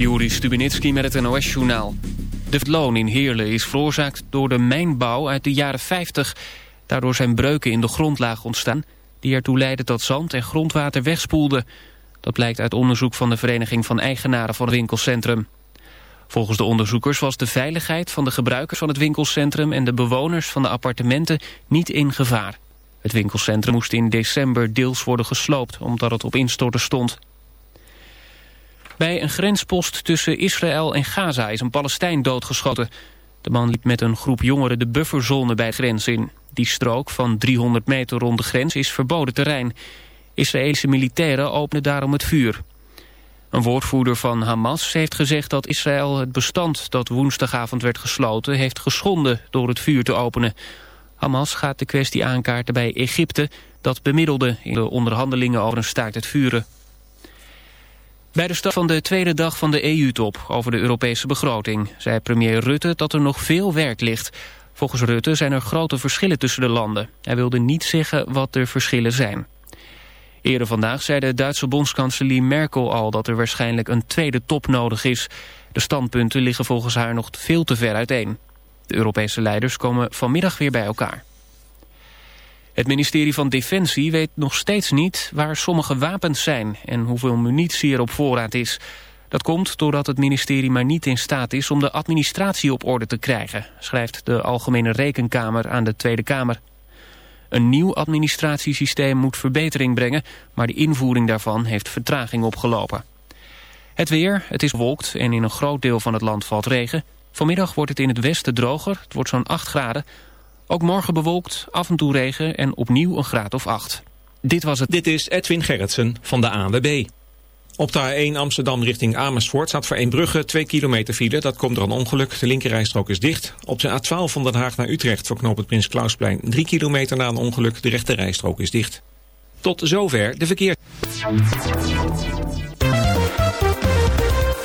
Juri Stubenitski met het NOS-journaal. De loon in Heerlen is veroorzaakt door de mijnbouw uit de jaren 50. Daardoor zijn breuken in de grondlaag ontstaan... die ertoe leidden dat zand en grondwater wegspoelden. Dat blijkt uit onderzoek van de Vereniging van Eigenaren van het winkelcentrum. Volgens de onderzoekers was de veiligheid van de gebruikers van het winkelcentrum... en de bewoners van de appartementen niet in gevaar. Het winkelcentrum moest in december deels worden gesloopt... omdat het op instorten stond. Bij een grenspost tussen Israël en Gaza is een Palestijn doodgeschoten. De man liep met een groep jongeren de bufferzone bij grens in. Die strook van 300 meter rond de grens is verboden terrein. Israëlische militairen openen daarom het vuur. Een woordvoerder van Hamas heeft gezegd dat Israël het bestand dat woensdagavond werd gesloten heeft geschonden door het vuur te openen. Hamas gaat de kwestie aankaarten bij Egypte dat bemiddelde in de onderhandelingen over een staakt het vuren. Bij de start van de tweede dag van de EU-top over de Europese begroting... zei premier Rutte dat er nog veel werk ligt. Volgens Rutte zijn er grote verschillen tussen de landen. Hij wilde niet zeggen wat de verschillen zijn. Eerder vandaag zei de Duitse bondskanselier Merkel al... dat er waarschijnlijk een tweede top nodig is. De standpunten liggen volgens haar nog veel te ver uiteen. De Europese leiders komen vanmiddag weer bij elkaar. Het ministerie van Defensie weet nog steeds niet waar sommige wapens zijn... en hoeveel munitie er op voorraad is. Dat komt doordat het ministerie maar niet in staat is om de administratie op orde te krijgen... schrijft de Algemene Rekenkamer aan de Tweede Kamer. Een nieuw administratiesysteem moet verbetering brengen... maar de invoering daarvan heeft vertraging opgelopen. Het weer, het is bewolkt en in een groot deel van het land valt regen. Vanmiddag wordt het in het westen droger, het wordt zo'n 8 graden... Ook morgen bewolkt, af en toe regen en opnieuw een graad of 8. Dit was het. Dit is Edwin Gerritsen van de ANWB. Op de A1 Amsterdam richting Amersfoort staat voor Eembrugge 2 kilometer file. Dat komt door een ongeluk. De linkerrijstrook is dicht. Op de A12 van Den Haag naar Utrecht voor knooppunt Prins Klausplein 3 kilometer na een ongeluk. De rechterrijstrook is dicht. Tot zover de verkeer.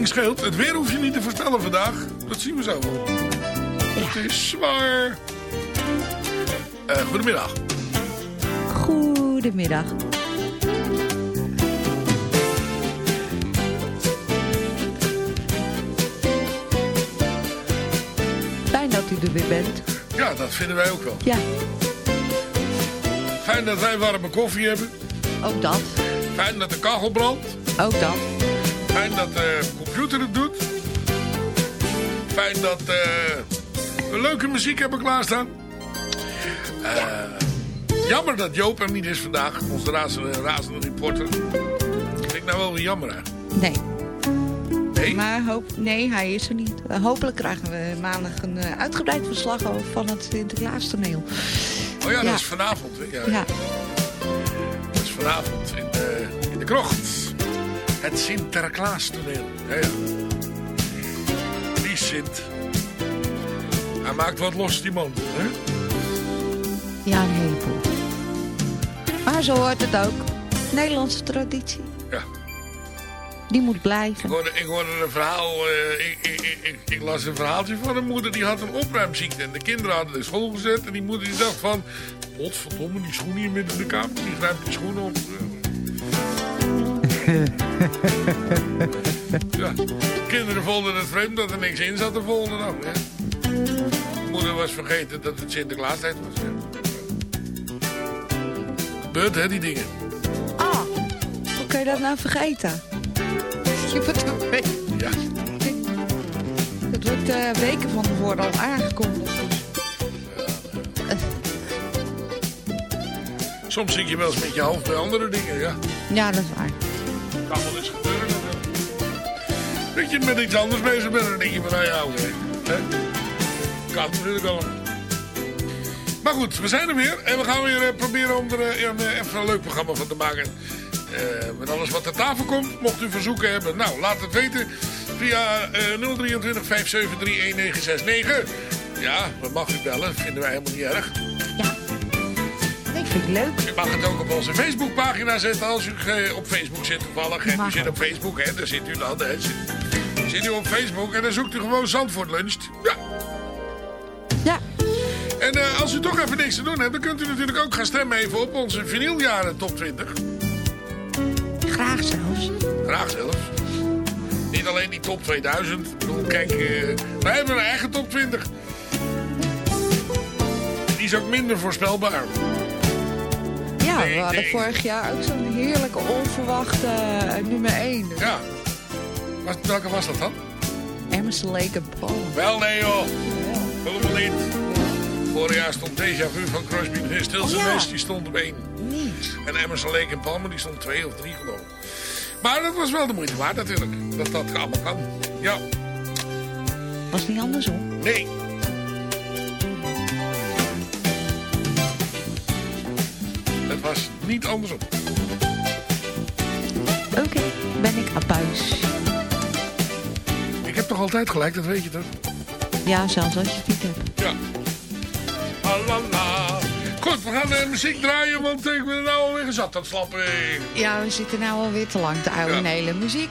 Ding scheelt. Het weer hoef je niet te voorspellen vandaag. Dat zien we zo wel. Het is zwaar. Eh, goedemiddag. Goedemiddag. Fijn dat u er weer bent. Ja, dat vinden wij ook wel. Ja, Fijn dat wij warme koffie hebben. ook dat. Fijn dat de kachel brandt. Ook dat. Fijn dat de computer het doet. Fijn dat eh, we leuke muziek hebben klaarstaan. Eh, jammer dat Joop er niet is vandaag. Onze razende, razende reporter. Vind ik nou wel weer jammer, hè? Nee. Nee? Maar hoop, nee, hij is er niet. Eh, hopelijk krijgen we maandag een eh, uitgebreid verslag over van het Sinterklaas toneel. Oh ja, Ja. dat is vanavond. Hè? Ja, Ja. Dat is vanavond in de, in de krocht. Het Sinterklaas toneel. Ja, ja. Die Sint. Hij maakt wat los, die man. Hè? Ja, een heleboel. Maar zo hoort het ook. Nederlandse traditie. Ja. Die moet Ik blijven. hoorde, ik hoorde een verhaal, eh, ik, ik, ik, ik, ik las een verhaaltje van een moeder die had een opruimziekte. En de kinderen hadden de school gezet en die moeder die dacht van... Godverdomme, die schoenen hier midden in de kamer, die ruimt die schoenen op. ja, kinderen vonden het vreemd dat er niks in zat de volgende dag. Hè. Moeder was vergeten dat het Sinterklaastijd was. Hè. Gebeurt hè, die dingen. Ah, hoe kun je dat nou vergeten? Je wordt Ja. Het wordt eh, weken van tevoren al aangekondigd. Soms zit je wel eens met je hoofd bij andere dingen, ja. Ja, dat is waar. Kan wel eens gebeuren natuurlijk. Dat je met iets anders bezig bent en dan denk je van nou ja? Kan natuurlijk wel. Maar goed, we zijn er weer. En we gaan weer eh, proberen om er eh, een, eh, even een leuk programma van te maken. Eh, met alles wat ter tafel komt. Mocht u verzoeken hebben, nou laat het weten. Via eh 023 573 1969. Ja, we mag u bellen. Vinden wij helemaal niet erg. Nee, vind ik leuk. U mag het ook op onze Facebookpagina zetten als u op Facebook zit toevallig. En u zit op Facebook, hè, daar zit u dan. Hè, zit, zit u op Facebook en dan zoekt u gewoon Zandvoort Luncht. Ja. Ja, En eh, als u toch even niks te doen hebt, dan kunt u natuurlijk ook gaan stemmen even op onze vinyljaren top 20. graag zelfs. Graag zelfs. Niet alleen die top 2000. Ik bedoel, kijk, eh, wij hebben een eigen top 20. Die is ook minder voorspelbaar. Nee, we hadden vorig jaar ook zo'n heerlijke onverwachte eh, nummer 1. Ja. Was, welke was dat dan? Emerson Lake en Paul. Wel nee joh. Helemaal niet. Vorig jaar stond Deja Vu van Crosby, Stills Oh, ja. Die stond op één. Niet. En Emerson Lake en Palmer, die stond twee of drie geloof ik. Maar dat was wel de moeite waard natuurlijk. Dat dat allemaal kan. Ja. Was niet andersom. Nee. Was niet andersom. Oké, ben ik abuis. Ik heb toch altijd gelijk, dat weet je toch? Ja, zelfs als je het niet hebt. Ja. Alala. Goed, we gaan de muziek draaien, want ik ben er nou alweer gezat aan het slappen. Ja, we zitten nou alweer te lang te oude Ja. hele muziek.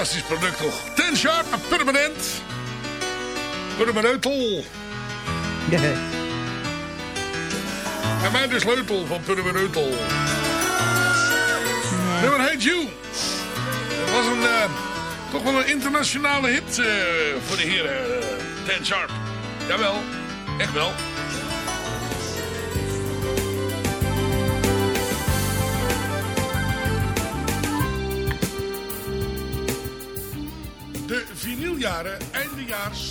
Fantastisch product toch. Ten Sharp, permanent. Permaneutel. En mij de sleutel van Permaneutel. Nummer Hey You. Dat was een, eh, toch wel een internationale hit eh, voor de heren. eh, Ten Sharp. Jawel, echt wel.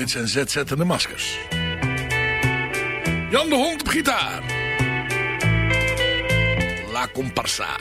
Dit zijn de Maskers. Jan de Hond op gitaar. La Comparsa.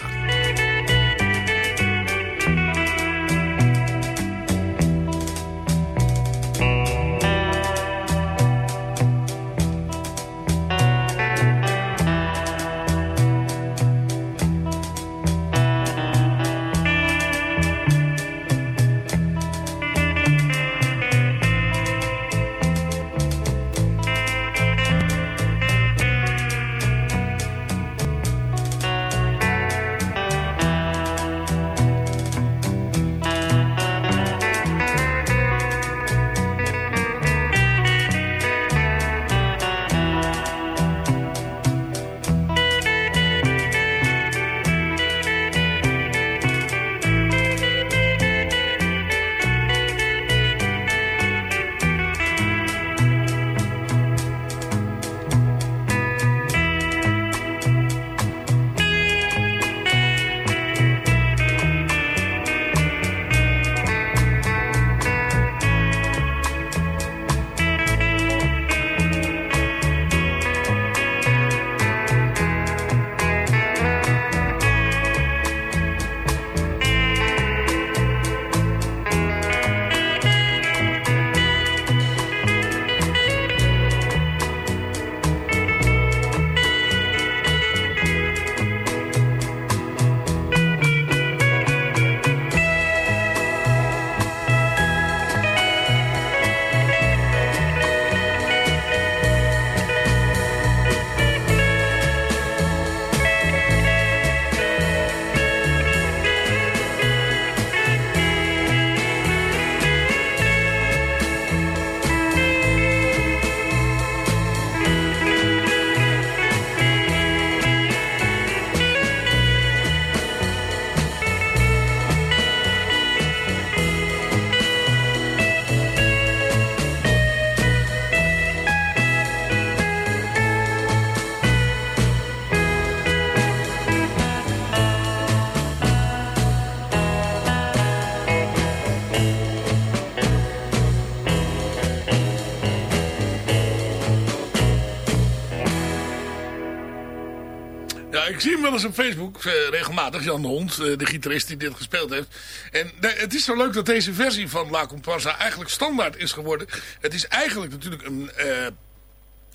Op Facebook, eh, regelmatig, Jan de Hond, eh, de gitarist die dit gespeeld heeft. En het is zo leuk dat deze versie van La Comparsa eigenlijk standaard is geworden. Het is eigenlijk natuurlijk een... eh,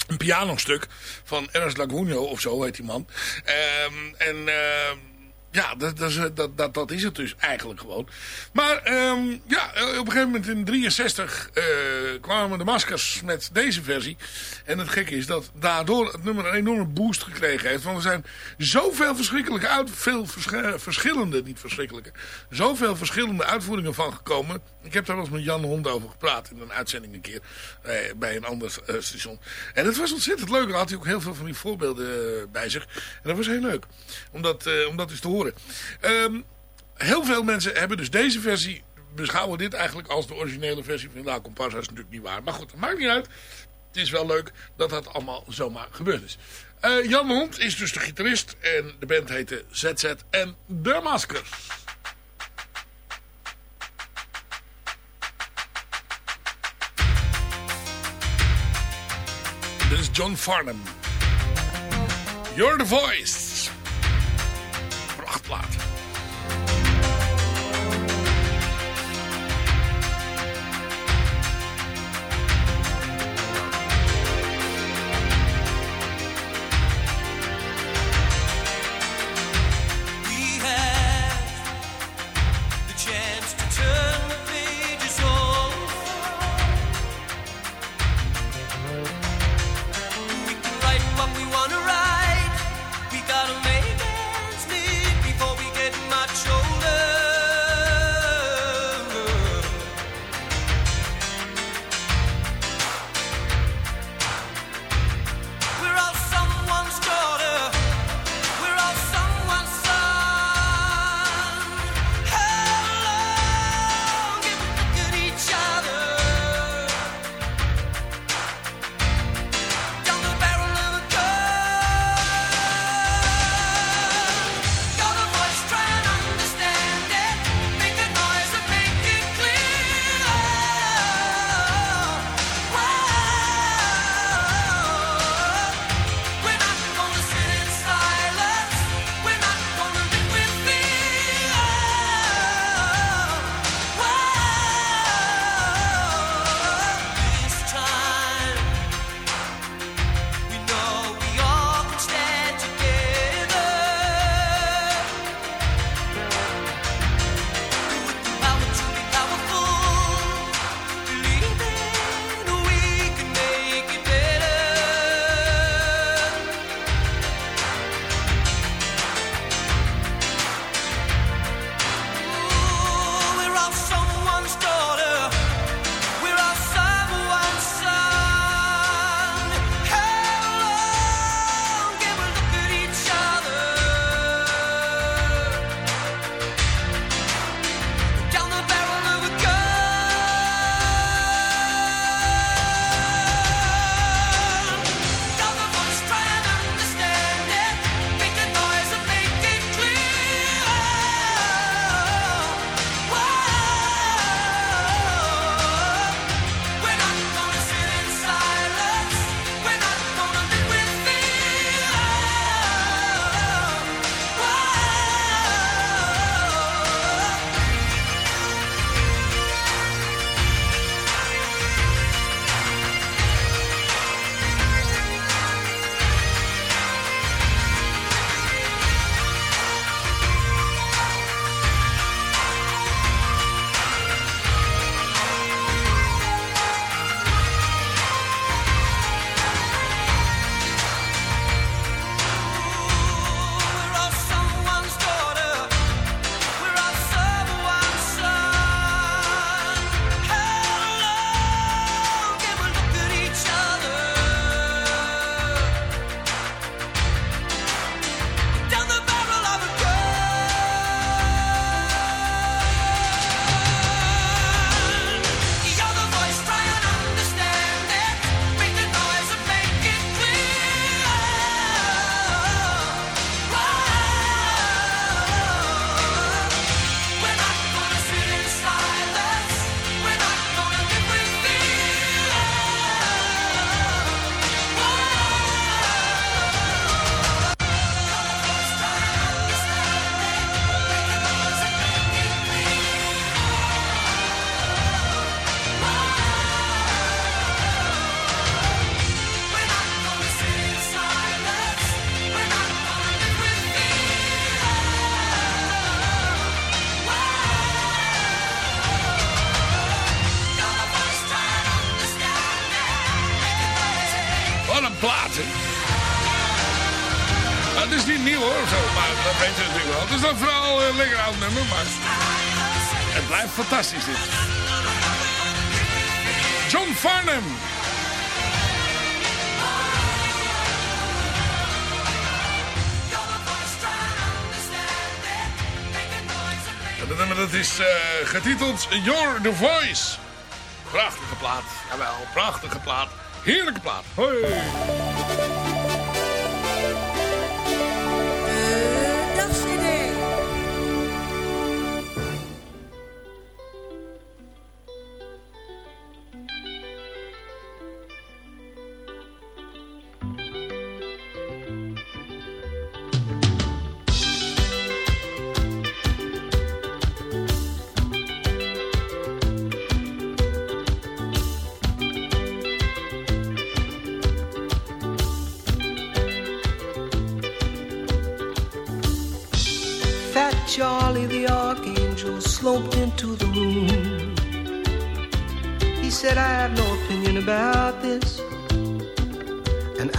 een pianostuk van Ernst Laguna of zo heet die man. Ehm, en ehm, ja, dat, dat, is- dat, dat, dat is het dus eigenlijk gewoon. Maar ehm, ja, op een gegeven moment in 63 eh, kwamen de maskers met deze versie. En het gekke is dat daardoor het nummer een enorme boost gekregen heeft. Want er zijn zoveel verschrikkelijke uit, veel verschillende, niet verschrikkelijke, zoveel verschillende uitvoeringen van gekomen. Ik heb daar wel eens met Jan Hond over gepraat in een uitzending een keer eh, bij een ander eh, station. En het was ontzettend leuk. Daar had hij ook heel veel van die voorbeelden eh, bij zich. En dat was heel leuk om dat, eh, om dat eens te horen. Ehm, heel veel mensen hebben dus deze versie... beschouwen dit eigenlijk als de originele versie van nou, La Comparsa. is natuurlijk niet waar. Maar goed, dat maakt niet uit. Het is wel leuk dat dat allemaal zomaar gebeurd is. Uh, Jan Hond is dus de gitarist. En de band heette ZZ en De Maskers. Dit is John Farnham. You're the voice. Eh, getiteld Your The Voice. Prachtige plaat, jawel, prachtige plaat. Heerlijke plaat. Hoi!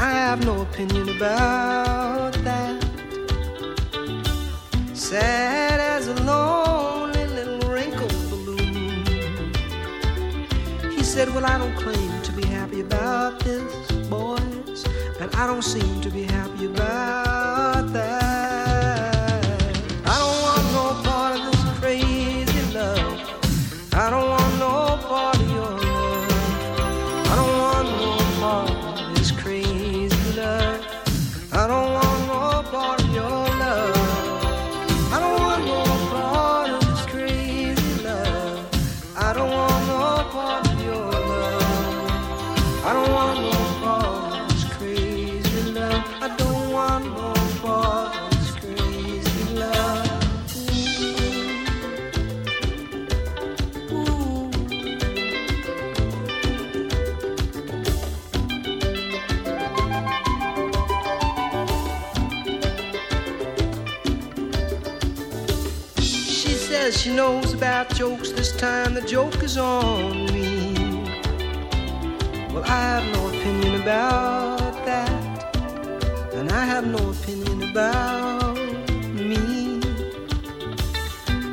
I have no opinion about that. Sad as a lonely little wrinkled balloon. He said, Well, I don't claim to be happy about this, boys, and I don't seem to be happy time the joke is on me. Well, I have no opinion about that. And I have no opinion about me.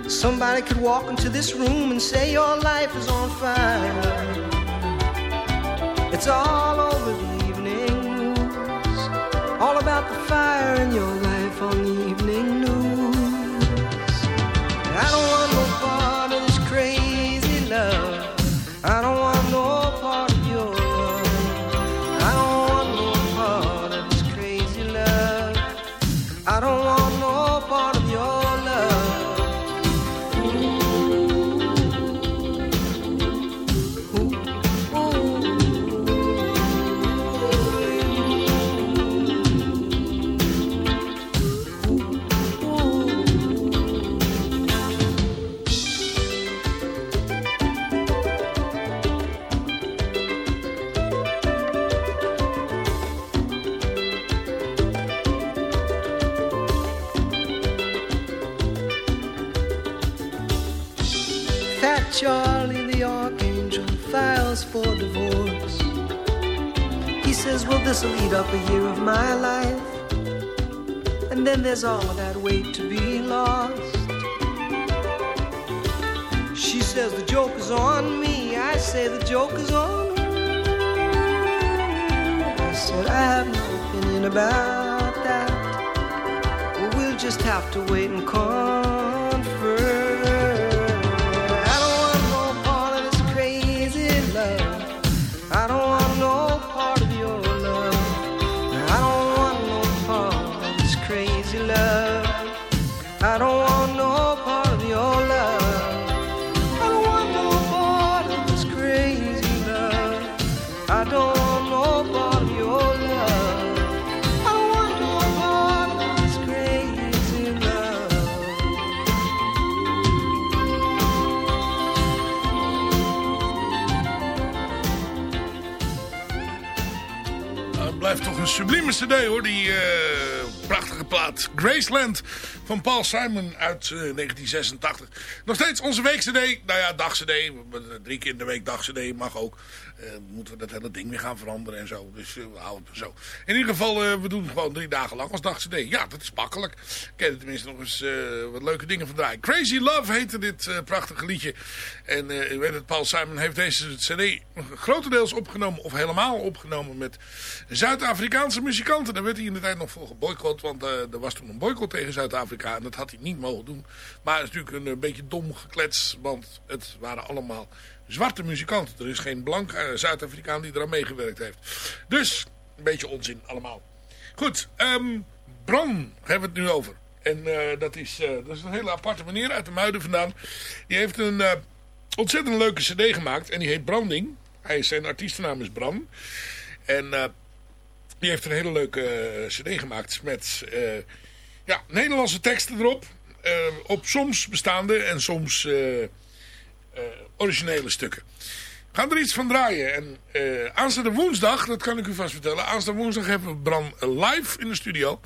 Somebody could walk into this room and say your life is on fire. It's all over the evening news. All about the fire in your life a year of my life. And then there's all of that weight to be lost. She says, The joke is on me. I say, The joke is on. I said, I have no opinion about that. Well, just have to wait and confer. Sublieme cd hoor, die eh, prachtige plaat. Graceland van Paul Simon uit eh, 1986. Nog steeds onze week-cd. Nou ja, dag-cd. Drie keer in de week dag-cd mag ook. Eh, moeten we dat hele ding weer gaan veranderen en zo. Dus eh, we houden het zo. In ieder geval, eh, we doen het gewoon drie dagen lang als dag-cd. Ja, dat is makkelijk. Ik tenminste nog eens wat leuke dingen van draaien. Crazy Love heette dit prachtige liedje. En u weet het, Paul Simon heeft deze cd grotendeels opgenomen of helemaal opgenomen met Zuid-Afrikaanse muzikanten. Daar werd hij in de tijd nog voor geboycott, want er was toen een boycott tegen Zuid-Afrika en dat had hij niet mogen doen. Maar het is natuurlijk een, eh, beetje dom geklets, want het waren allemaal zwarte muzikanten. Er is geen blank eh, Zuid-Afrikaan die eraan meegewerkt heeft. Dus, een beetje onzin allemaal. Goed, ehm Bran hebben we het nu over. En eh, dat, is, eh, dat is een hele aparte meneer uit de Muiden vandaan. Die heeft een ontzettend leuke cd gemaakt. En die heet Branding. Hij is, zijn artiestennaam is Bram. En die heeft een hele leuke cd gemaakt met ja, Nederlandse teksten erop. Op soms bestaande en soms originele stukken. We gaan er iets van draaien. En eh aanstaande woensdag, dat kan ik u vast vertellen. Aanstaande woensdag hebben we Bram live in de studio.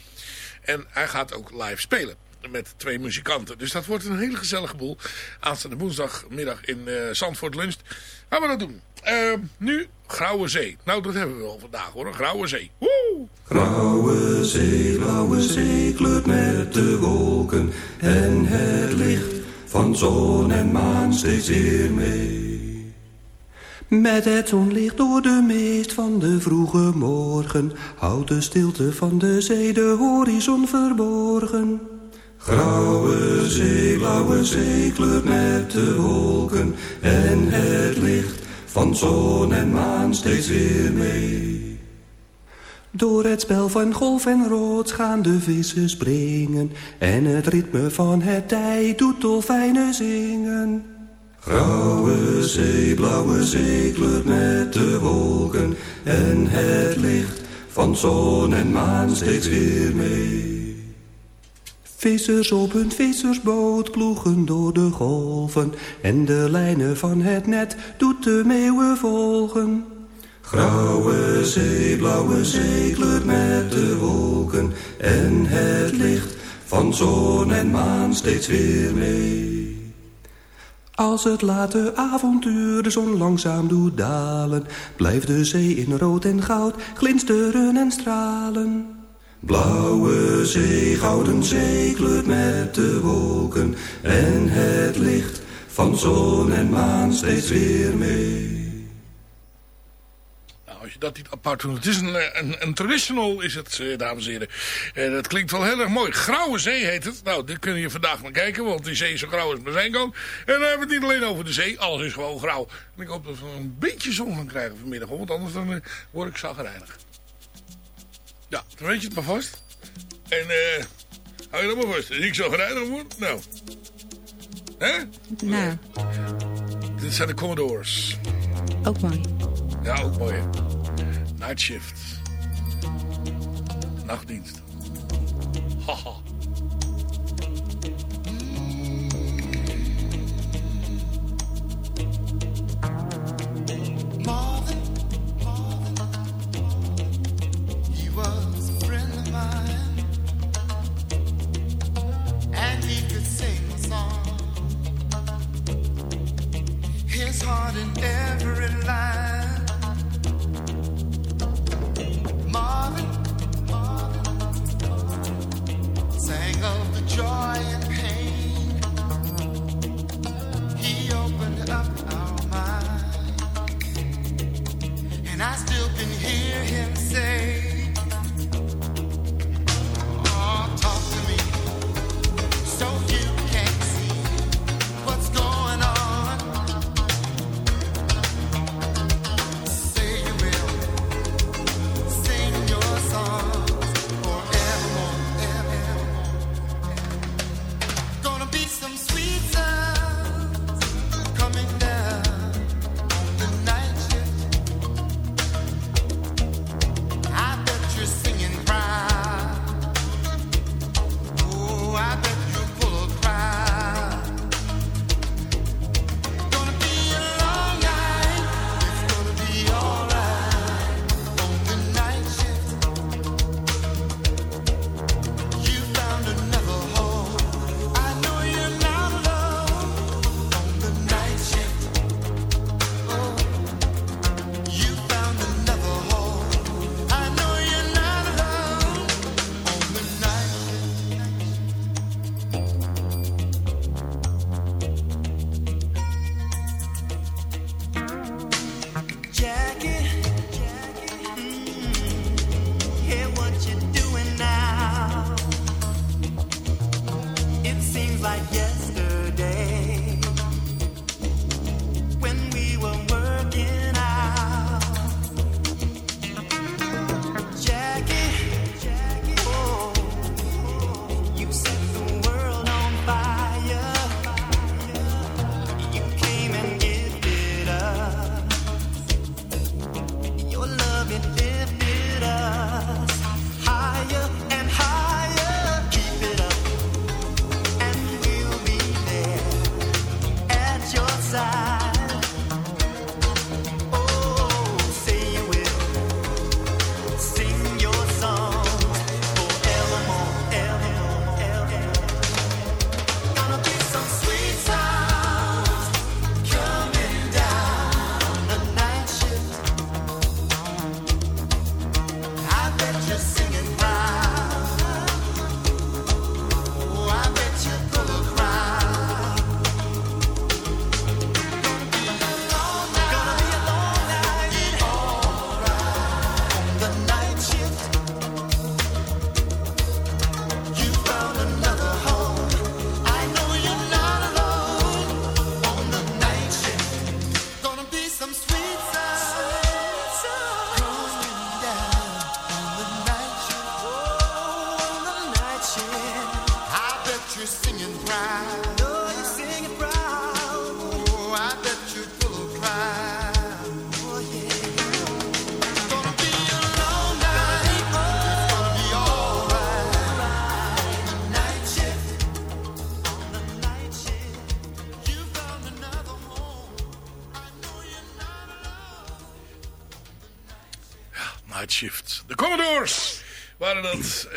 En hij gaat ook live spelen. met twee muzikanten. Dus dat wordt een hele gezellige boel. Aanstaande woensdagmiddag in eh Zandvoort Lunch. Gaan we dat doen. Eh, nu Grauwe Zee. Nou, dat hebben we wel vandaag hoor. Grauwe Zee. Woe! Grauwe zee, blauwe zee kleurt met de wolken en het licht van zon en maan steeds weer mee. Met het zonlicht door de meest van de vroege morgen houdt de stilte van de zee de horizon verborgen. Grauwe zee, blauwe zee kleurt met de wolken en het licht van zon en maan steeds weer mee. Door het spel van golf en rood gaan de vissen springen en het ritme van het tij doet dolfijnen zingen. Grauwe zee, blauwe zee kleurt met de wolken en het licht van zon en maan steeds weer mee. Vissers op hun vissersboot ploegen door de golven en de lijnen van het net doet de meeuwen volgen. Grauwe zee, blauwe zee kleurt met de wolken en het licht van zon en maan steeds weer mee. Als het late avontuur de zon langzaam doet dalen, blijft de zee in rood en goud glinsteren en stralen. Blauwe zee, gouden zee kleurt met de wolken en het licht van zon en maan steeds weer mee. Je dat niet apart doet. Het is een, eh, een, een traditional, is het, eh, dames en heren. En dat klinkt wel heel erg mooi. Grauwe Zee heet het. Nou, dit kun je vandaag maar kijken, want die zee is zo grauw als maar zijn kan. En dan hebben we het niet alleen over de zee, alles is gewoon grauw. En ik hoop dat we een beetje zon gaan krijgen vanmiddag, want anders dan, eh, word ik zagrijnig. Ja, dan weet je het maar vast. En eh, hou je dat maar vast. Als ik zagrijnig word, nou. Hè? Nou, Dit zijn de Commodores. ook mooi. Ja, ook mooi hè. Night shift. Nachtdienst. Haha. Marvin, he was a friend of mine, and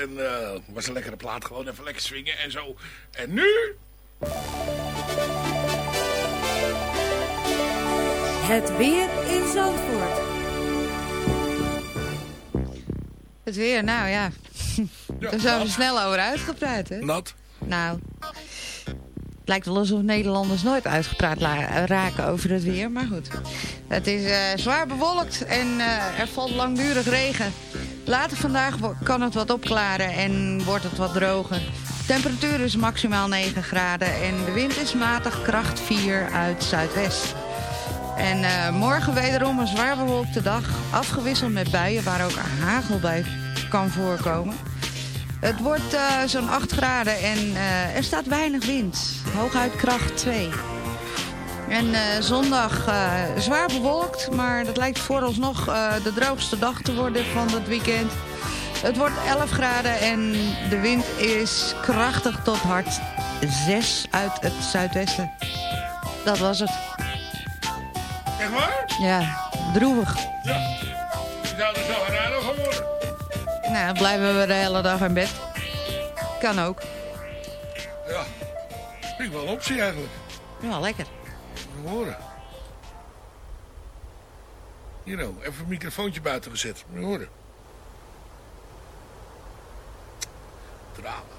En eh was een lekkere plaat. Gewoon even lekker swingen en zo. En nu... Het weer in Zandvoort. Het weer, nou ja. Daar zijn we snel over uitgepraat, hè? Nat. Nou, het lijkt wel alsof Nederlanders nooit uitgepraat raken over het weer. Maar goed, het is eh, zwaar bewolkt en eh, er valt langdurig regen. Later vandaag kan het wat opklaren en wordt het wat droger. Temperatuur is maximaal 9 graden en de wind is matig kracht 4 uit zuidwest. En eh, morgen wederom een zwaar bewolkte dag, afgewisseld met buien waar ook hagel bij kan voorkomen. Het wordt eh, zo'n 8 graden en eh, er staat weinig wind. Hooguit kracht 2. En eh, zondag eh, zwaar bewolkt, maar dat lijkt vooralsnog eh, de droogste dag te worden van het weekend. Het wordt 11 graden en de wind is krachtig tot hard 6 uit het zuidwesten. Dat was het. Echt waar? Ja, droevig. Ja. Je zou er zo raar van worden. Nou, blijven we de hele dag in bed. Kan ook. Ja. Vind ik wel een optie eigenlijk. Ja, lekker. We horen. Even een microfoontje buiten gezet. We horen. Drama.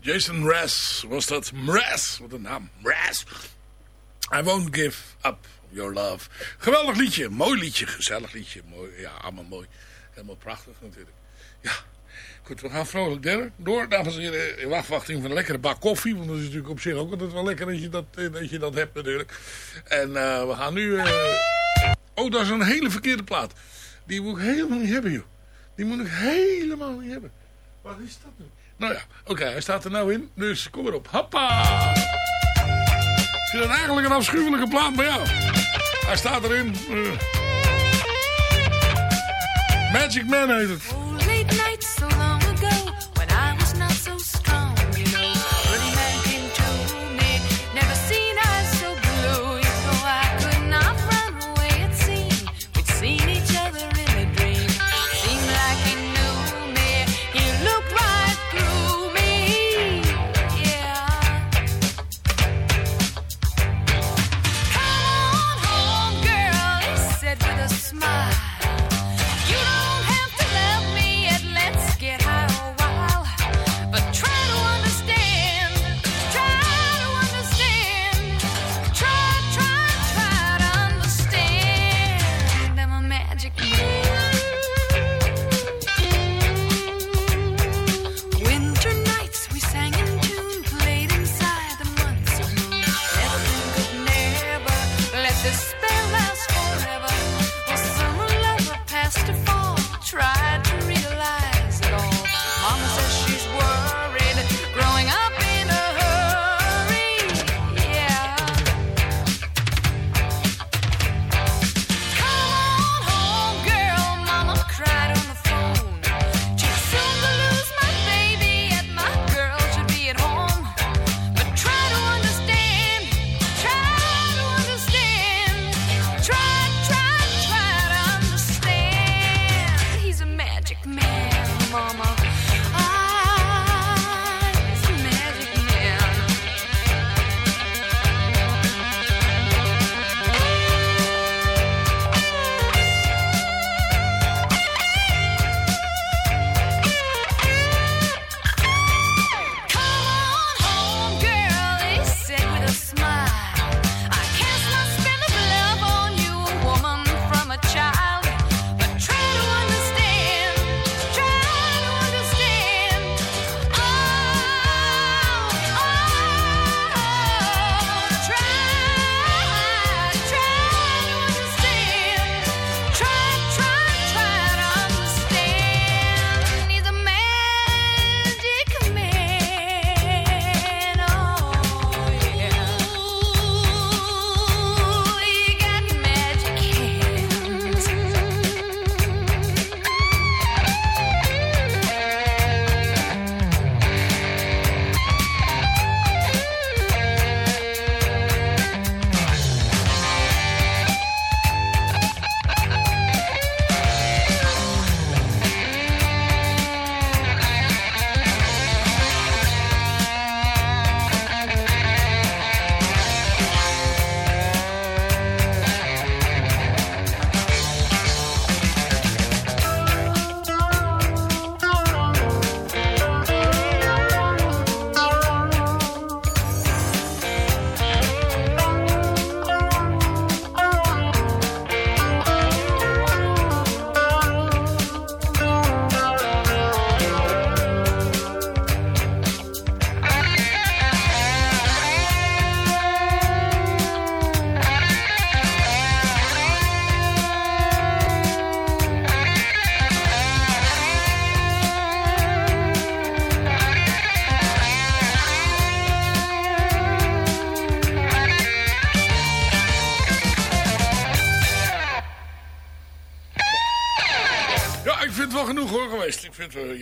Jason Mraz was dat. Mraz, wat een naam. Mraz. I won't give up your love. Geweldig liedje. Mooi liedje. Gezellig liedje. Mooi. Ja, allemaal mooi. Helemaal prachtig natuurlijk. Ja. Goed, we gaan vrolijk door, door dames en heren, in afwachting van een lekkere bak koffie. Want dat is natuurlijk op zich ook altijd wel lekker dat je dat, eh, je dat hebt natuurlijk. En eh, we gaan nu... eh, Oh, dat is een hele verkeerde plaat. Die moet ik helemaal niet hebben, joh. Die moet ik helemaal niet hebben. Wat is dat nu? Nou ja, oké, hij staat er nou in. Dus kom erop. Hoppa! Ik vind het eigenlijk een afschuwelijke plaat, maar ja. Hij staat erin. Eh. Magic Man heet het.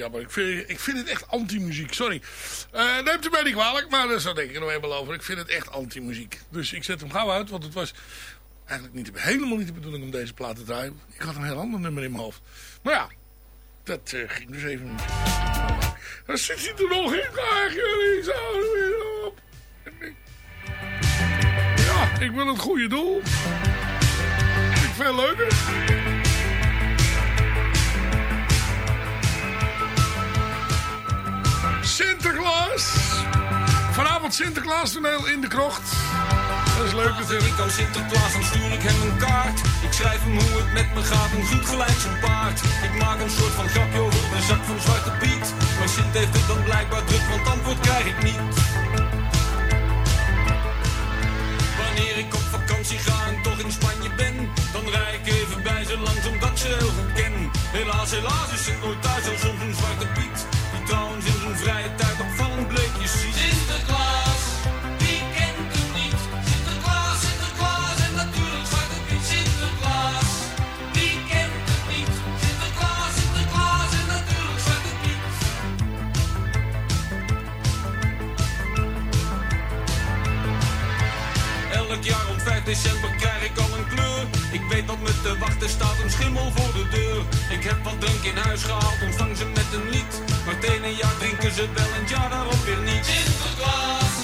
Jammer. Ik vind, ik vind het echt anti-muziek, sorry. Eh neemt u mij niet kwalijk, maar daar zo denk ik er nog eenmaal over. Ik vind het echt anti-muziek. Dus ik zet hem gauw uit, want het was eigenlijk niet, helemaal niet de bedoeling om deze plaat te draaien. Ik had een heel ander nummer in mijn hoofd. Maar ja, dat eh, ging dus even niet. Zit hij er nog in, krijg jullie. Zou er weer op. Ja, ik wil het goede doel. Vind ik veel leuker. Sinterklaas. Vanavond Sinterklaas toneel in de krocht. Dat is leuk natuurlijk. Ik aan Sinterklaas, dan stuur ik hem een kaart. Ik schrijf hem hoe het met me gaat, een goed gelijk zijn paard. Ik maak een soort van grapje over mijn zak van Zwarte Piet. Maar Sint heeft het dan blijkbaar druk, want antwoord krijg ik niet. Wanneer ik op vakantie ga en toch in Spanje ben, dan rij ik even bij ze langs omdat ze heel goed ken. Helaas, helaas is het nooit thuis als soms een Zwarte Piet. Trouwens in zijn vrije tijd opvallend bleekjes ziet. Sinterklaas, wie kent hem niet? Sinterklaas, Sinterklaas en natuurlijk Zwarte Piet. Sinterklaas, wie kent hem niet? Sinterklaas, Sinterklaas en natuurlijk Zwarte Piet. Elk jaar om 5 december krijg ik al een kleur. Ik weet wat me te wachten staat, een schimmel voor de deur. Ik heb wat drank in huis gehaald, ontvang ze met een lied. Maar het ene jaar drinken ze wel en jaar daarop weer niet. Sinterklaas,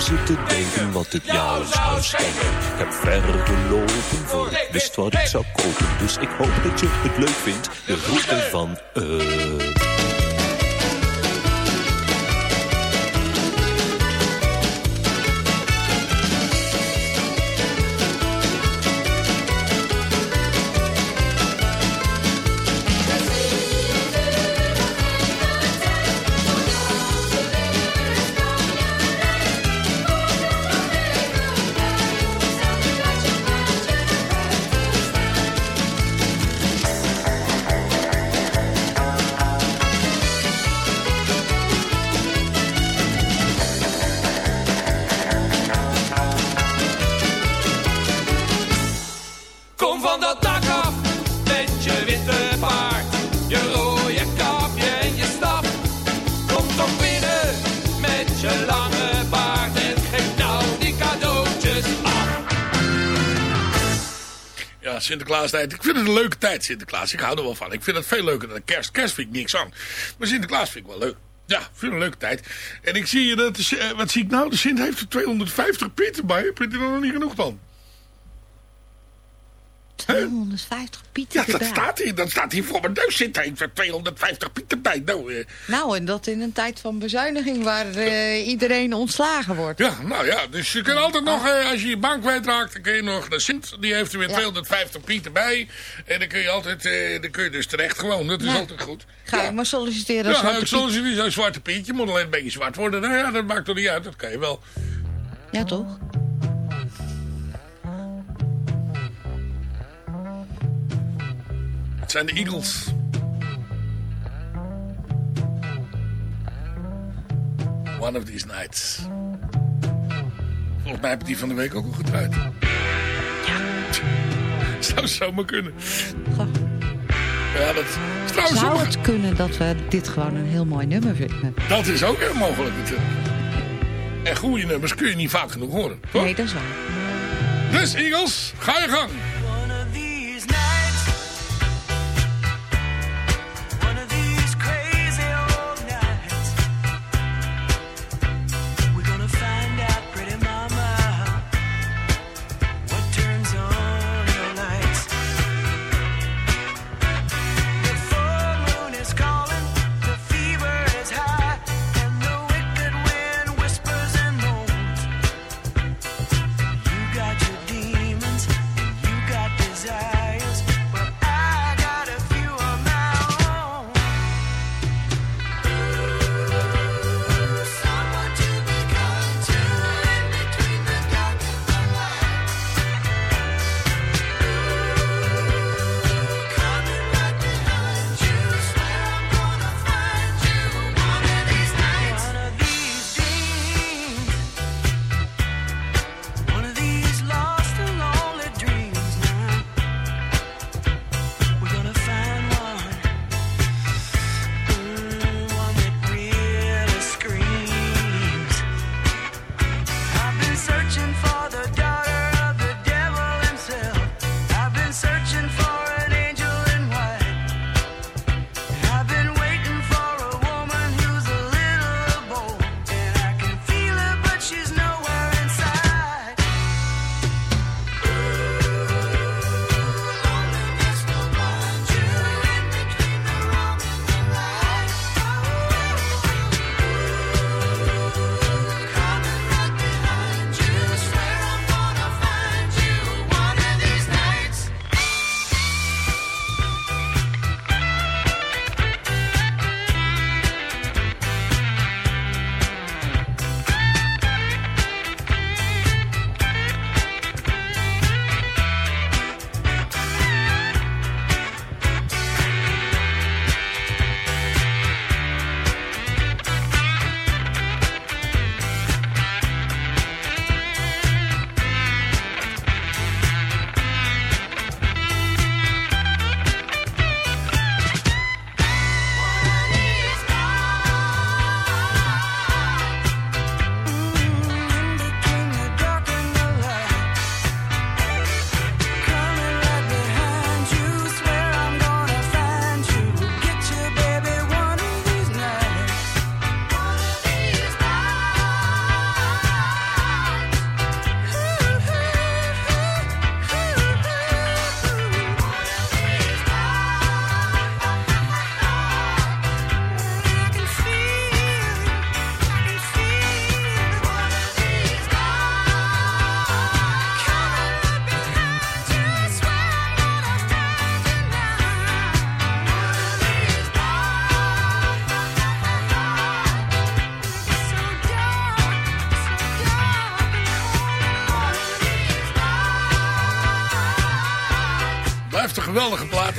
lang zitten denken wat ik jou zou schenken. Ik heb verder gelopen voor wist wat ik zou kopen. Dus ik hoop dat je het leuk vindt, de route van eh... Sinterklaastijd. Ik vind het een leuke tijd, Sinterklaas. Ik hou er wel van. Ik vind het veel leuker dan kerst. Kerst vind ik niks aan. Maar Sinterklaas vind ik wel leuk. Ja, ik vind het een leuke tijd. En ik zie je dat... eh, Wat zie ik nou? De Sint heeft er 250 pieten bij. Heb je er nog niet genoeg van? 250 pieten Ja, dat erbij. staat hier. Dat staat hier voor mijn neus. Heeft er 250 pieten bij. Nou, eh, Nou, en dat in een tijd van bezuiniging waar eh, iedereen ontslagen wordt. Ja, nou ja, dus je kunt altijd nog, eh, als je je bank kwijtraakt, dan kun je nog naar Sint, die heeft er weer 250 pieten bij. En dan kun je altijd, dan kun je dus terecht gewoon, dat is Ja. altijd goed. Ga je maar solliciteren als Ja, Zwarte ik solliciteer zo'n zwarte pietje, moet alleen een beetje zwart worden. Nou ja, dat maakt toch niet uit, dat kan je wel. Piet. Ja, toch? Het zijn de Eagles. One of these nights. Volgens mij heb ik die van de week ook al gedraaid. Ja. Zou zomaar kunnen. Ja, dat Zou het kunnen dat we dit gewoon een heel mooi nummer vinden? Dat is ook heel mogelijk natuurlijk. En goede nummers kun je niet vaak genoeg horen. toch? Nee, dat is waar. Dus Eagles, ga je gang.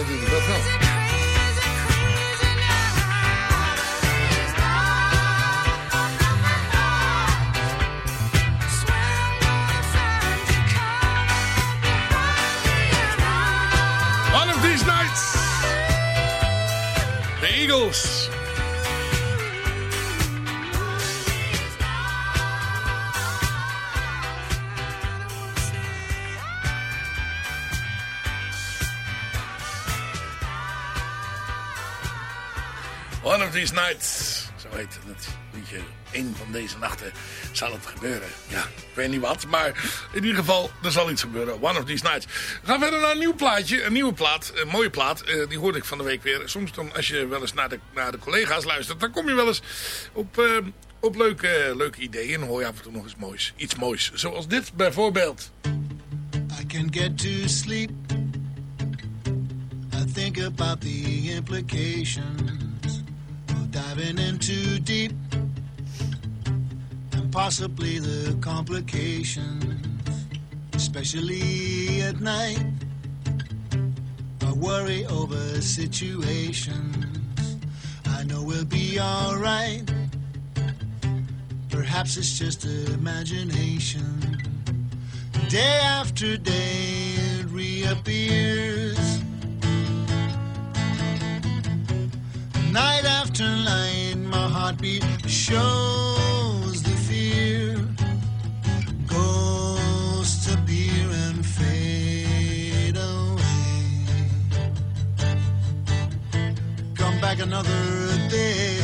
Geweldige plaat natuurlijk, dat wel. One of these nights. The Eagles. One of these nights. Zo heet het liedje. Een van deze nachten zal het gebeuren. Ja, ik weet niet wat, maar in ieder geval, er zal iets gebeuren. One of these nights. We gaan verder naar een nieuw plaatje. Een nieuwe plaat, een mooie plaat. Eh, die hoorde ik van de week weer. Soms dan, als je wel eens naar de, naar de collega's luistert, dan kom je wel eens op, eh, op leuke, leuke ideeën. En hoor je af en toe nog eens moois, iets moois. Zoals dit bijvoorbeeld. I can get to sleep. I think about the implications diving in too deep and possibly the complications, especially at night. I worry over situations. I know we'll be alright. Perhaps it's just imagination. Day after day it reappears. Night after night my heartbeat shows the fear. Ghosts appear and fade away. Come back another day.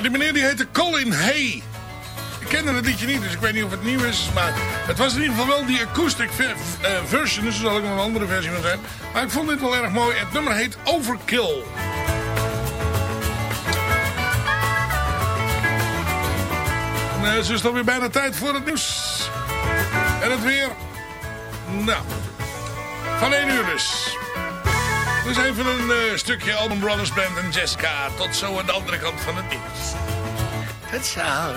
Nou, die meneer die heette Colin Hay. Ik kende het liedje niet, dus ik weet niet of het nieuw is. Maar het was in ieder geval wel die acoustic eh, version. Dus er zal ook nog een andere versie van zijn. Maar ik vond dit wel erg mooi. Het nummer heet Overkill. En, eh, het is dan weer bijna tijd voor het nieuws. En het weer. Nou, van 1 uur dus. Dus even een eh, stukje Allman Brothers Band en Jessica. Tot zo aan de andere kant van het nieuws. Het zou